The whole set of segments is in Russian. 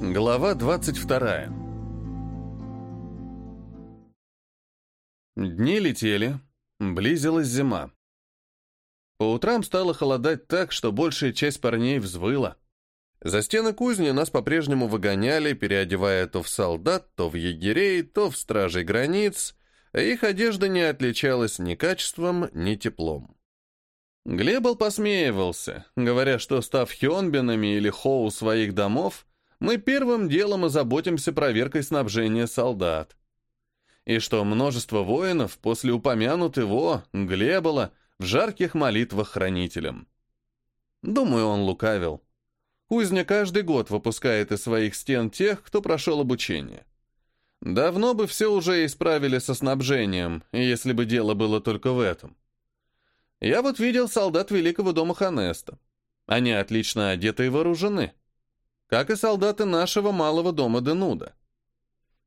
Глава 22. Дни летели, близилась зима. По утрам стало холодать так, что большая часть парней взвыла. За стены кузни нас по-прежнему выгоняли, переодевая то в солдат, то в егерей, то в стражей границ, а их одежда не отличалась ни качеством, ни теплом. Глебл посмеивался, говоря, что, став хионбинами или хоу своих домов, мы первым делом озаботимся проверкой снабжения солдат. И что множество воинов после упомянутого Глебола в жарких молитвах хранителям. Думаю, он лукавил. Кузня каждый год выпускает из своих стен тех, кто прошел обучение. Давно бы все уже исправили со снабжением, если бы дело было только в этом. Я вот видел солдат Великого дома Ханеста. Они отлично одеты и вооружены как и солдаты нашего малого дома Денуда.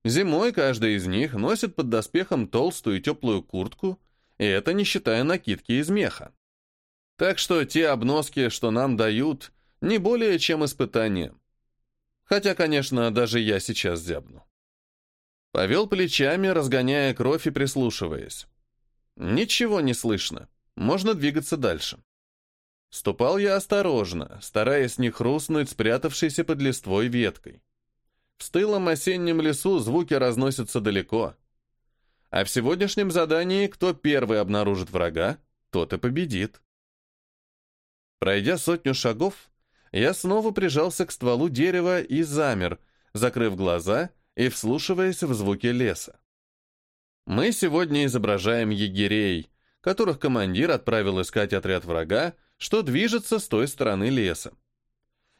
Зимой каждый из них носит под доспехом толстую и теплую куртку, и это не считая накидки из меха. Так что те обноски, что нам дают, не более чем испытание. Хотя, конечно, даже я сейчас зябну. Повел плечами, разгоняя кровь и прислушиваясь. Ничего не слышно. Можно двигаться дальше. Ступал я осторожно, стараясь не хрустнуть спрятавшейся под листвой веткой. В стылом осеннем лесу звуки разносятся далеко. А в сегодняшнем задании кто первый обнаружит врага, тот и победит. Пройдя сотню шагов, я снова прижался к стволу дерева и замер, закрыв глаза и вслушиваясь в звуки леса. Мы сегодня изображаем егерей, которых командир отправил искать отряд врага, что движется с той стороны леса.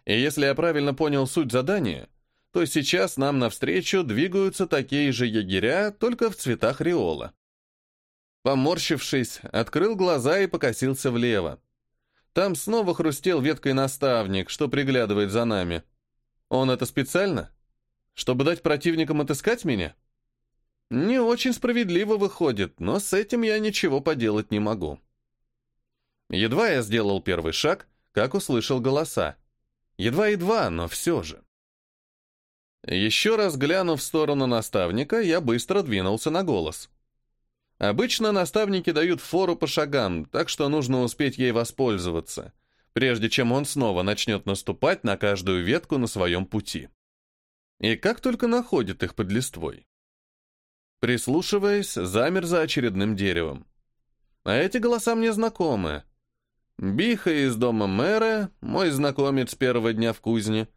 И если я правильно понял суть задания, то сейчас нам навстречу двигаются такие же егеря, только в цветах риола. Поморщившись, открыл глаза и покосился влево. Там снова хрустел веткой наставник, что приглядывает за нами. Он это специально? Чтобы дать противникам отыскать меня? Не очень справедливо выходит, но с этим я ничего поделать не могу. Едва я сделал первый шаг, как услышал голоса. Едва-едва, но все же. Еще раз глянув в сторону наставника, я быстро двинулся на голос. Обычно наставники дают фору по шагам, так что нужно успеть ей воспользоваться, прежде чем он снова начнет наступать на каждую ветку на своем пути. И как только находит их под листвой. Прислушиваясь, замер за очередным деревом. А эти голоса мне знакомы. Биха из дома мэра, мой знакомец первого дня в кузне,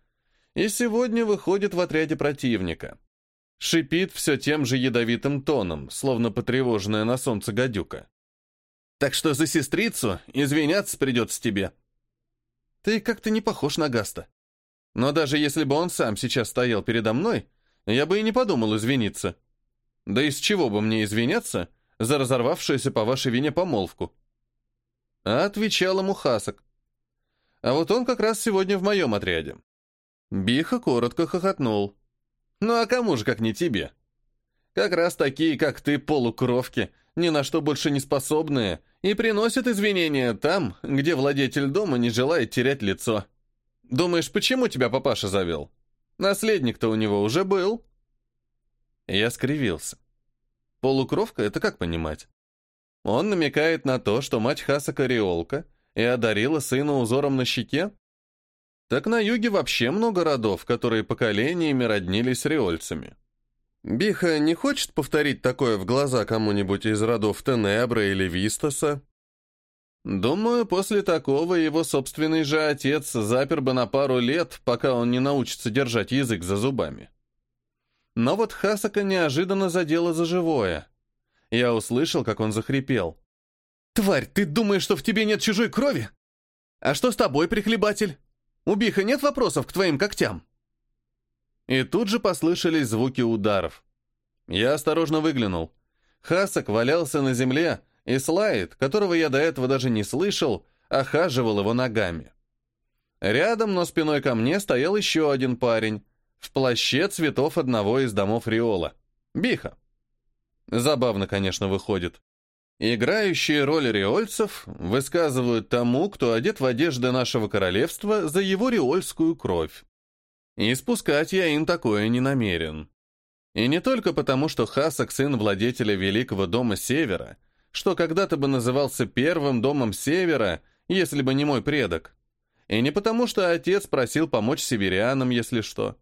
и сегодня выходит в отряде противника. Шипит все тем же ядовитым тоном, словно потревоженная на солнце гадюка. «Так что за сестрицу извиняться придется тебе». «Ты как-то не похож на Гаста. Но даже если бы он сам сейчас стоял передо мной, я бы и не подумал извиниться. Да из чего бы мне извиняться за разорвавшуюся по вашей вине помолвку?» А отвечал ему Хасок. А вот он как раз сегодня в моем отряде. Биха коротко хохотнул. Ну а кому же, как не тебе? Как раз такие, как ты, полукровки, ни на что больше не способные, и приносят извинения там, где владетель дома не желает терять лицо. Думаешь, почему тебя папаша завел? Наследник-то у него уже был. Я скривился. Полукровка — это как понимать? Он намекает на то, что мать Хаса Кариолка и одарила сына узором на щеке? Так на юге вообще много родов, которые поколениями роднились риольцами. Биха не хочет повторить такое в глаза кому-нибудь из родов Тенебра или Вистоса? Думаю, после такого его собственный же отец запер бы на пару лет, пока он не научится держать язык за зубами. Но вот Хасака неожиданно задела за живое. Я услышал, как он захрипел. «Тварь, ты думаешь, что в тебе нет чужой крови? А что с тобой, прихлебатель? У Биха нет вопросов к твоим когтям?» И тут же послышались звуки ударов. Я осторожно выглянул. Хасак валялся на земле, и Слайд, которого я до этого даже не слышал, охаживал его ногами. Рядом, но спиной ко мне, стоял еще один парень, в плаще цветов одного из домов Риола. Биха. Забавно, конечно, выходит. Играющие роль риольцев высказывают тому, кто одет в одежды нашего королевства, за его риольскую кровь. И спускать я им такое не намерен. И не только потому, что Хасак сын владетеля Великого дома Севера, что когда-то бы назывался первым домом Севера, если бы не мой предок. И не потому, что отец просил помочь северянам, если что.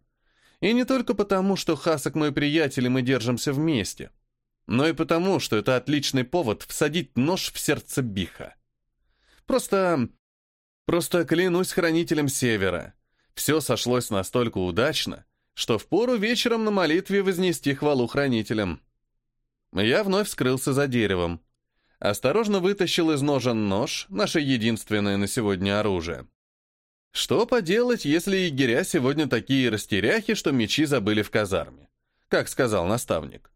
И не только потому, что Хасак мой приятель, и мы держимся вместе, но и потому, что это отличный повод всадить нож в сердце Биха. Просто... просто клянусь хранителем Севера. Все сошлось настолько удачно, что впору вечером на молитве вознести хвалу хранителям. Я вновь скрылся за деревом. Осторожно вытащил из ножен нож, наше единственное на сегодня оружие. Что поделать, если егеря сегодня такие растеряхи, что мечи забыли в казарме? Как сказал наставник.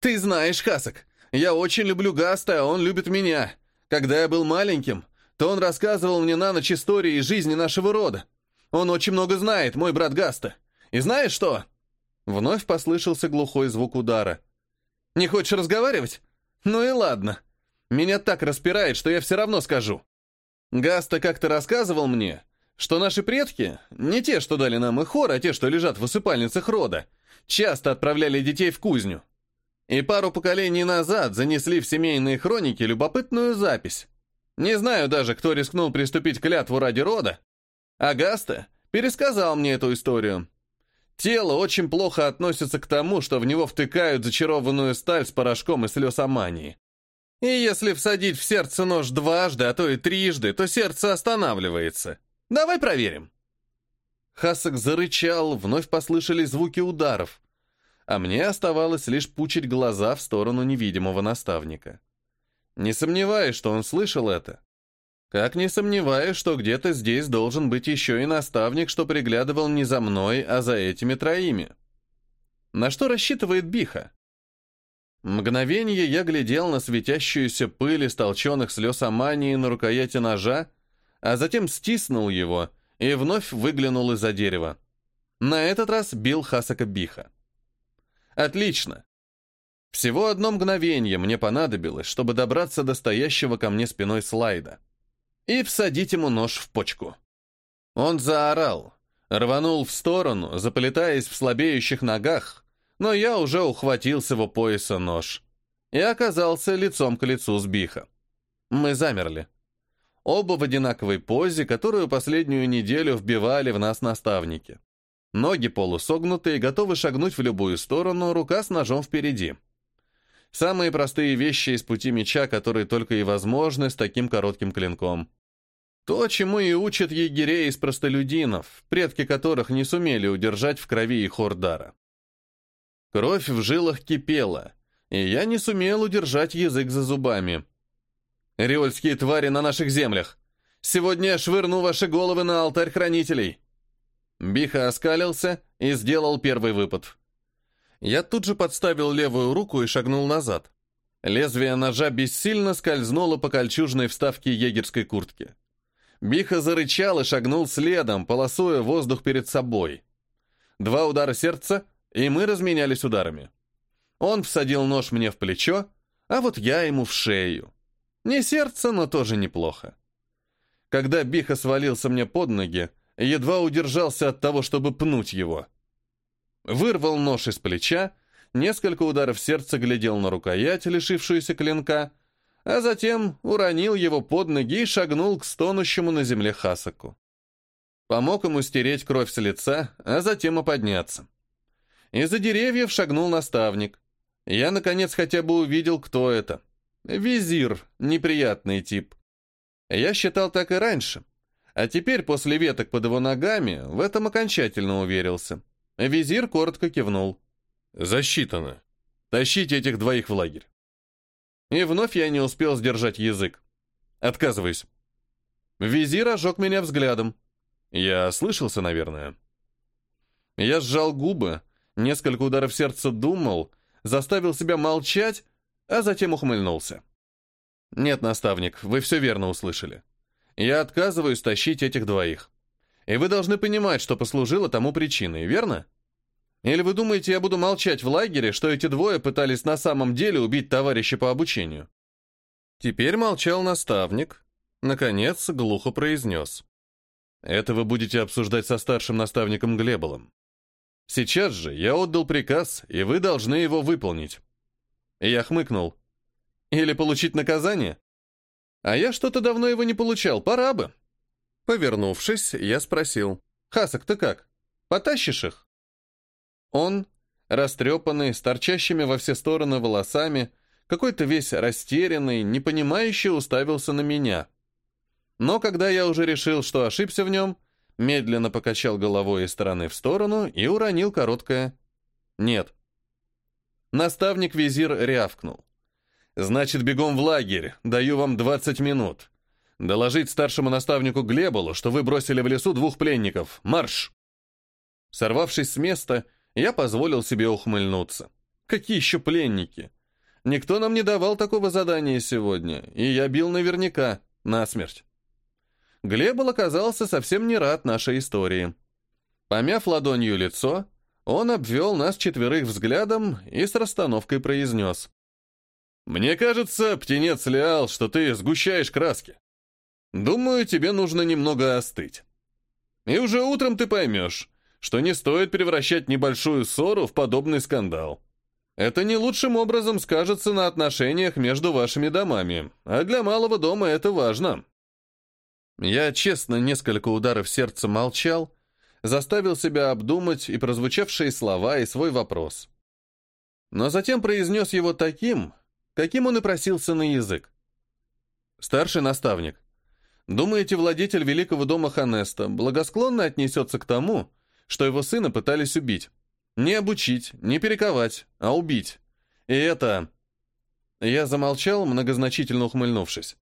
«Ты знаешь, Хасак, я очень люблю Гаста, а он любит меня. Когда я был маленьким, то он рассказывал мне на ночь истории из жизни нашего рода. Он очень много знает, мой брат Гаста. И знаешь что?» Вновь послышался глухой звук удара. «Не хочешь разговаривать? Ну и ладно. Меня так распирает, что я все равно скажу. Гаста как-то рассказывал мне, что наши предки, не те, что дали нам и хор, а те, что лежат в усыпальницах рода, часто отправляли детей в кузню. И пару поколений назад занесли в семейные хроники любопытную запись. Не знаю даже, кто рискнул приступить клятву ради рода. А Гаста пересказал мне эту историю. Тело очень плохо относится к тому, что в него втыкают зачарованную сталь с порошком и слез амании. И если всадить в сердце нож дважды, а то и трижды, то сердце останавливается. Давай проверим. Хасак зарычал, вновь послышались звуки ударов. А мне оставалось лишь пучить глаза в сторону невидимого наставника. Не сомневаюсь, что он слышал это. Как не сомневаюсь, что где-то здесь должен быть еще и наставник, что приглядывал не за мной, а за этими троими. На что рассчитывает Биха? Мгновение я глядел на светящуюся пыль из толченых слез Амании на рукояти ножа, а затем стиснул его и вновь выглянул из-за дерева. На этот раз бил Хасака Биха. Отлично. Всего одно мгновение мне понадобилось, чтобы добраться до стоящего ко мне спиной слайда и всадить ему нож в почку. Он заорал, рванул в сторону, заплетаясь в слабеющих ногах, но я уже ухватил с его пояса нож и оказался лицом к лицу с Биха. Мы замерли. Оба в одинаковой позе, которую последнюю неделю вбивали в нас наставники. Ноги полусогнутые, готовы шагнуть в любую сторону, рука с ножом впереди. Самые простые вещи из пути меча, которые только и возможны с таким коротким клинком. То, чему и учат егерей из простолюдинов, предки которых не сумели удержать в крови их ордара. Кровь в жилах кипела, и я не сумел удержать язык за зубами. «Риольские твари на наших землях! Сегодня я швырну ваши головы на алтарь хранителей!» Биха оскалился и сделал первый выпад. Я тут же подставил левую руку и шагнул назад. Лезвие ножа бессильно скользнуло по кольчужной вставке егерской куртки. Биха зарычал и шагнул следом, полосуя воздух перед собой. Два удара сердца, и мы разменялись ударами. Он всадил нож мне в плечо, а вот я ему в шею. Не сердце, но тоже неплохо. Когда Биха свалился мне под ноги, едва удержался от того, чтобы пнуть его. Вырвал нож из плеча, несколько ударов сердца глядел на рукоять, лишившуюся клинка, а затем уронил его под ноги и шагнул к стонущему на земле Хасаку. Помог ему стереть кровь с лица, а затем и подняться. Из-за деревьев шагнул наставник. Я, наконец, хотя бы увидел, кто это. Визир, неприятный тип. Я считал так и раньше. А теперь, после веток под его ногами, в этом окончательно уверился. Визир коротко кивнул. «Засчитано. Тащите этих двоих в лагерь». И вновь я не успел сдержать язык. Отказываюсь. Визир ожег меня взглядом. Я слышался, наверное. Я сжал губы, Несколько ударов сердца думал, заставил себя молчать, а затем ухмыльнулся. «Нет, наставник, вы все верно услышали. Я отказываюсь тащить этих двоих. И вы должны понимать, что послужило тому причиной, верно? Или вы думаете, я буду молчать в лагере, что эти двое пытались на самом деле убить товарища по обучению?» Теперь молчал наставник. Наконец, глухо произнес. Это вы будете обсуждать со старшим наставником Глеболом. Сейчас же я отдал приказ, и вы должны его выполнить. Я хмыкнул. Или получить наказание? А я что-то давно его не получал, пора бы. Повернувшись, я спросил. «Хасак, ты как? Потащишь их?» Он, растрепанный, с торчащими во все стороны волосами, какой-то весь растерянный, непонимающе уставился на меня. Но когда я уже решил, что ошибся в нем, медленно покачал головой из стороны в сторону и уронил короткое «нет». Наставник-визир рявкнул. «Значит, бегом в лагерь, даю вам 20 минут. Доложить старшему наставнику Глеболу, что вы бросили в лесу двух пленников. Марш!» Сорвавшись с места, я позволил себе ухмыльнуться. «Какие еще пленники?» Никто нам не давал такого задания сегодня, и я бил наверняка, насмерть. Глебол оказался совсем не рад нашей истории. Помяв ладонью лицо, он обвел нас четверых взглядом и с расстановкой произнес. «Мне кажется, птенец Леал, что ты сгущаешь краски. Думаю, тебе нужно немного остыть. И уже утром ты поймешь, что не стоит превращать небольшую ссору в подобный скандал. Это не лучшим образом скажется на отношениях между вашими домами, а для малого дома это важно. Я честно несколько ударов сердца молчал, заставил себя обдумать и прозвучавшие слова, и свой вопрос. Но затем произнес его таким, каким он и просился на язык. «Старший наставник, Думаете, владетель великого дома Ханеста благосклонно отнесется к тому, что его сына пытались убить? Не обучить, не перековать, а убить. И это... Я замолчал, многозначительно ухмыльнувшись.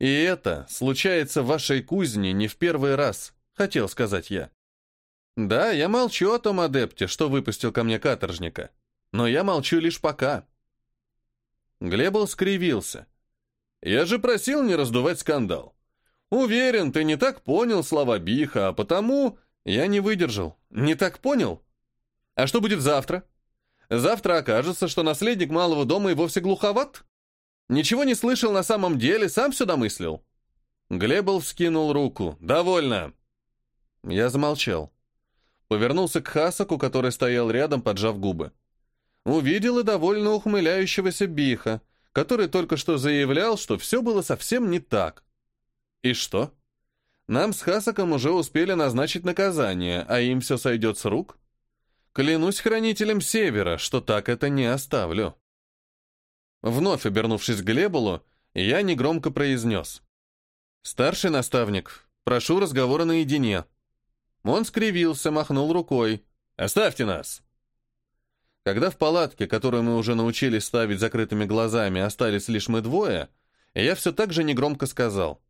И это случается в вашей кузне не в первый раз, хотел сказать я. Да, я молчу о том адепте, что выпустил ко мне каторжника. Но я молчу лишь пока. Глебл скривился. Я же просил не раздувать скандал. Уверен, ты не так понял слова Биха, а потому я не выдержал. Не так понял? А что будет завтра? Завтра окажется, что наследник малого дома и вовсе глуховат? Ничего не слышал на самом деле, сам все домыслил. Глебл вскинул руку. «Довольно!» Я замолчал. Повернулся к Хасаку, который стоял рядом, поджав губы. Увидел и довольно ухмыляющегося Биха, который только что заявлял, что все было совсем не так. И что? Нам с Хасаком уже успели назначить наказание, а им все сойдет с рук? Клянусь хранителем Севера, что так это не оставлю. Вновь обернувшись к Глебулу, я негромко произнес. «Старший наставник, прошу разговора наедине». Он скривился, махнул рукой. «Оставьте нас!» Когда в палатке, которую мы уже научились ставить закрытыми глазами, остались лишь мы двое, я все так же негромко сказал.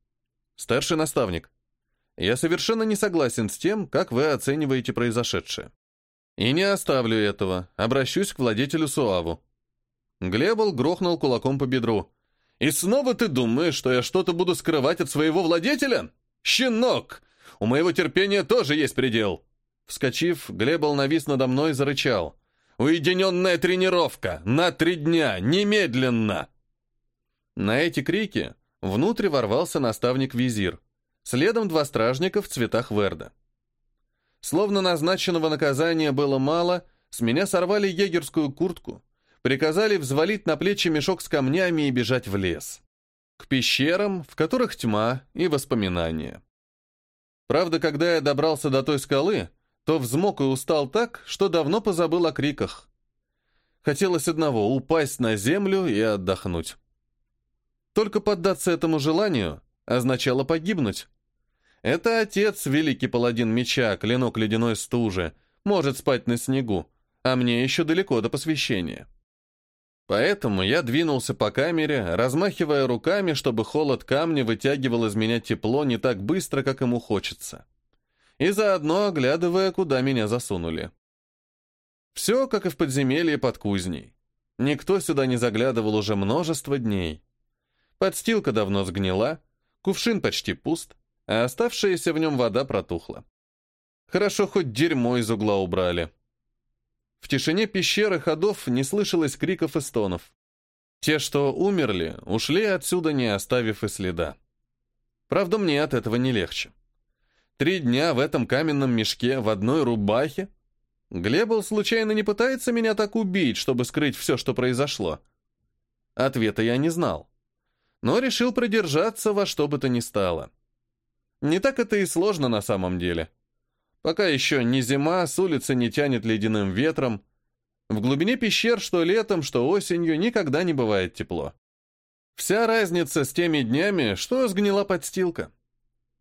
Старший наставник, я совершенно не согласен с тем, как вы оцениваете произошедшее. И не оставлю этого, обращусь к владетелю Суаву. Глебл грохнул кулаком по бедру. «И снова ты думаешь, что я что-то буду скрывать от своего владетеля? Щенок! У моего терпения тоже есть предел!» Вскочив, Глебл навис надо мной и зарычал. «Уединенная тренировка! На три дня! Немедленно!» На эти крики Внутрь ворвался наставник-визир. Следом два стражника в цветах Верда. Словно назначенного наказания было мало, с меня сорвали егерскую куртку, приказали взвалить на плечи мешок с камнями и бежать в лес. К пещерам, в которых тьма и воспоминания. Правда, когда я добрался до той скалы, то взмок и устал так, что давно позабыл о криках. Хотелось одного — упасть на землю и отдохнуть. Только поддаться этому желанию означало погибнуть. Это отец, великий паладин меча, клинок ледяной стужи, может спать на снегу, а мне еще далеко до посвящения. Поэтому я двинулся по камере, размахивая руками, чтобы холод камня вытягивал из меня тепло не так быстро, как ему хочется. И заодно оглядывая, куда меня засунули. Все, как и в подземелье под кузней. Никто сюда не заглядывал уже множество дней. Подстилка давно сгнила, кувшин почти пуст, а оставшаяся в нем вода протухла. Хорошо, хоть дерьмо из угла убрали. В тишине пещеры ходов не слышалось криков и стонов. Те, что умерли, ушли отсюда, не оставив и следа. Правда, мне от этого не легче. Три дня в этом каменном мешке, в одной рубахе? Глебл случайно не пытается меня так убить, чтобы скрыть все, что произошло? Ответа я не знал. Но решил продержаться во что бы то ни стало. Не так это и сложно на самом деле. Пока еще не зима, с улицы не тянет ледяным ветром. В глубине пещер что летом, что осенью никогда не бывает тепло. Вся разница с теми днями, что сгнила подстилка.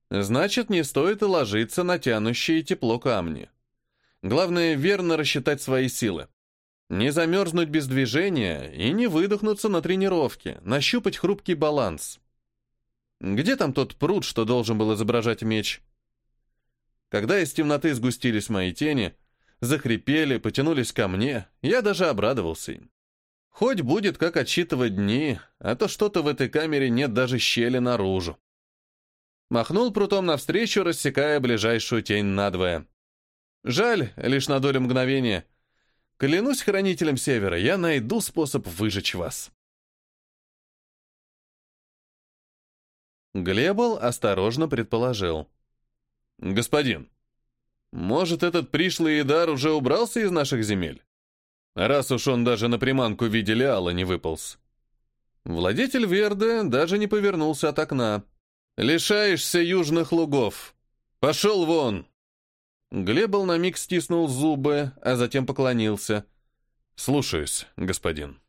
Значит, не стоит и ложиться на тянущие тепло камни. Главное, верно рассчитать свои силы. Не замерзнуть без движения и не выдохнуться на тренировке, нащупать хрупкий баланс. Где там тот пруд, что должен был изображать меч? Когда из темноты сгустились мои тени, захрипели, потянулись ко мне, я даже обрадовался им. Хоть будет как отсчитывать дни, а то что-то в этой камере нет даже щели наружу. Махнул прутом навстречу, рассекая ближайшую тень надвое. Жаль, лишь на долю мгновения. Клянусь хранителем Севера, я найду способ выжечь вас. Глебл осторожно предположил. «Господин, может, этот пришлый Идар уже убрался из наших земель? Раз уж он даже на приманку в виде Лиала не выполз». Владетель Верды даже не повернулся от окна. «Лишаешься южных лугов. Пошел вон!» Глебл на миг стиснул зубы, а затем поклонился. «Слушаюсь, господин».